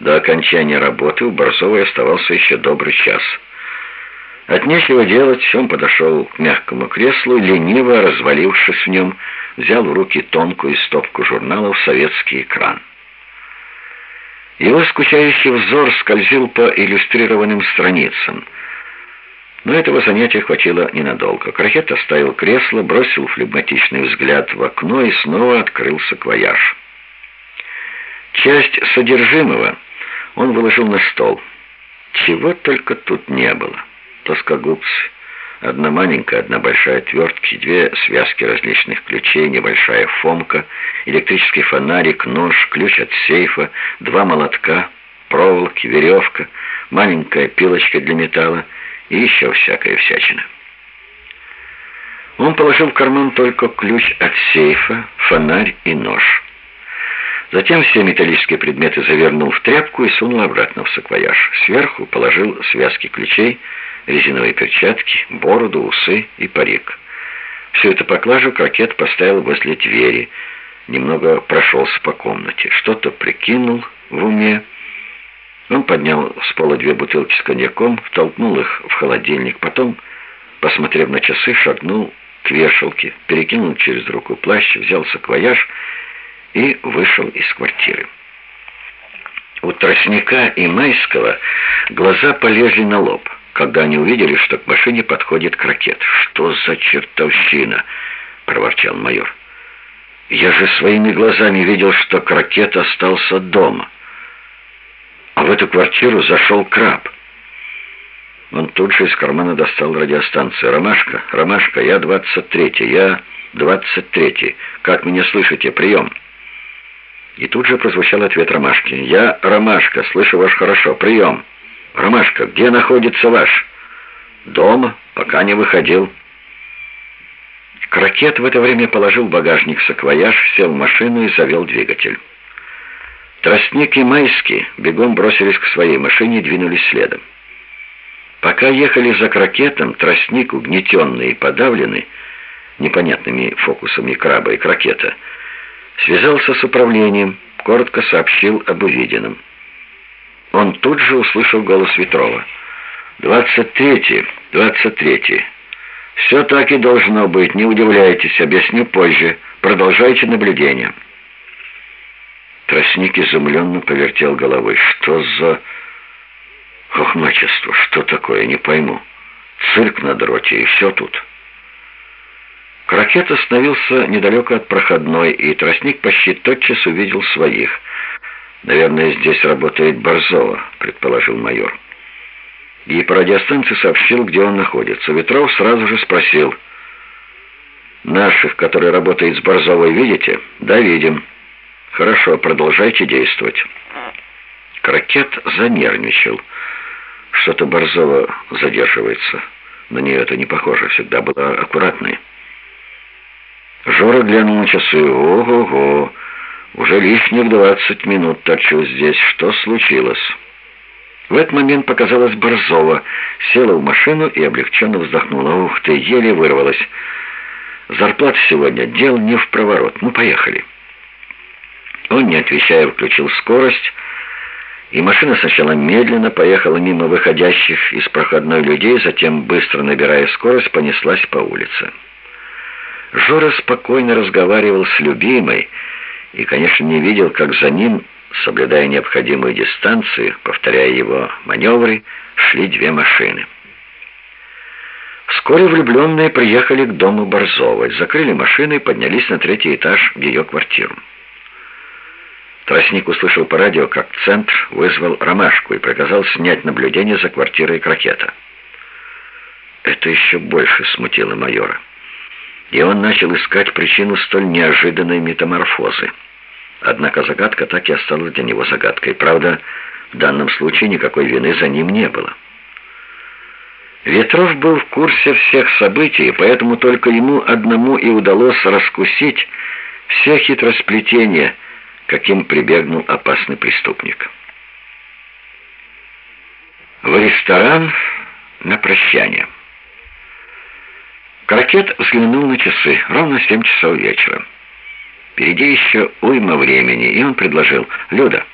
До окончания работы у Борзовой оставался еще добрый час. От нечего делать, он подошел к мягкому креслу, лениво развалившись в нем, взял в руки тонкую стопку журналов «Советский экран». Его скучающий взор скользил по иллюстрированным страницам. Но этого занятия хватило ненадолго. Крахет оставил кресло, бросил флегматичный взгляд в окно и снова открылся квояж. Часть содержимого он выложил на стол. Чего только тут не было. Тоскогубцы, одна маленькая, одна большая отвертки, две связки различных ключей, небольшая фомка, электрический фонарик, нож, ключ от сейфа, два молотка, проволоки, веревка, маленькая пилочка для металла и еще всякая всячина. Он положил в карман только ключ от сейфа, фонарь и нож. Затем все металлические предметы завернул в тряпку и сунул обратно в саквояж. Сверху положил связки ключей, резиновые перчатки, бороду, усы и парик. Всю эту поклажу крокет поставил возле двери, немного прошелся по комнате, что-то прикинул в уме. Он поднял с пола две бутылки с коньяком, втолкнул их в холодильник, потом, посмотрев на часы, шагнул к вешалке, перекинул через руку плащ, взял саквояж и вышел из квартиры. У Тростника и Майского глаза полезли на лоб когда они увидели, что к машине подходит крокет. «Что за чертовщина?» — проворчал майор. «Я же своими глазами видел, что крокет остался дома. А в эту квартиру зашел краб». Он тут же из кармана достал радиостанцию. «Ромашка, Ромашка, я двадцать третий, я двадцать третий. Как меня слышите? Прием!» И тут же прозвучал ответ Ромашки. «Я Ромашка, слышу вас хорошо. Прием!» «Ромашка, где находится ваш?» «Дома, пока не выходил». Крокет в это время положил в багажник саквояж, сел в машину и завел двигатель. Тростник и Майский бегом бросились к своей машине и двинулись следом. Пока ехали за крокетом, тростник, угнетенный и подавленный непонятными фокусами краба и крокета, связался с управлением, коротко сообщил об увиденном. Он тут же услышал голос Ветрова. «Двадцать третий, двадцать третий. Все так и должно быть, не удивляйтесь, объясню позже. Продолжайте наблюдение». Тростник изумленно повертел головой. «Что за хохмачество? Что такое? Не пойму. Цирк на дроте, и все тут». Крокет остановился недалеко от проходной, и тростник почти тотчас увидел своих — «Наверное, здесь работает Борзова», — предположил майор. И по радиостанции сообщил, где он находится. Ветров сразу же спросил. «Наших, которые работают с Борзовой, видите?» «Да, видим». «Хорошо, продолжайте действовать». Крокет занервничал. Что-то Борзова задерживается. На нее это не похоже, всегда была аккуратной. Жора глянул на часы. «Ого-го!» Уже лишних двадцать минут торчу здесь. Что случилось?» В этот момент показалась Борзова, села в машину и облегченно вздохнула. «Ух ты, еле вырвалась. Зарплата сегодня, дел не в проворот. Ну, поехали». Он, не отвечая, включил скорость, и машина сначала медленно поехала мимо выходящих из проходной людей, затем, быстро набирая скорость, понеслась по улице. Жора спокойно разговаривал с любимой, и, конечно, не видел, как за ним, соблюдая необходимую дистанцию, повторяя его маневры, шли две машины. Вскоре влюбленные приехали к дому Борзовой, закрыли машины и поднялись на третий этаж в ее квартиру. Тростник услышал по радио, как центр вызвал Ромашку и приказал снять наблюдение за квартирой Крокета. Это еще больше смутило майора. И он начал искать причину столь неожиданной метаморфозы. Однако загадка так и осталась для него загадкой. Правда, в данном случае никакой вины за ним не было. Ветров был в курсе всех событий, поэтому только ему одному и удалось раскусить все хитросплетения, каким прибегнул опасный преступник. В ресторан на прощание. Крокет взглянул на часы. Ровно семь часов вечера. Впереди еще уйма времени, и он предложил, «Люда,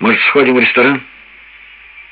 Может, сходим в ресторан?»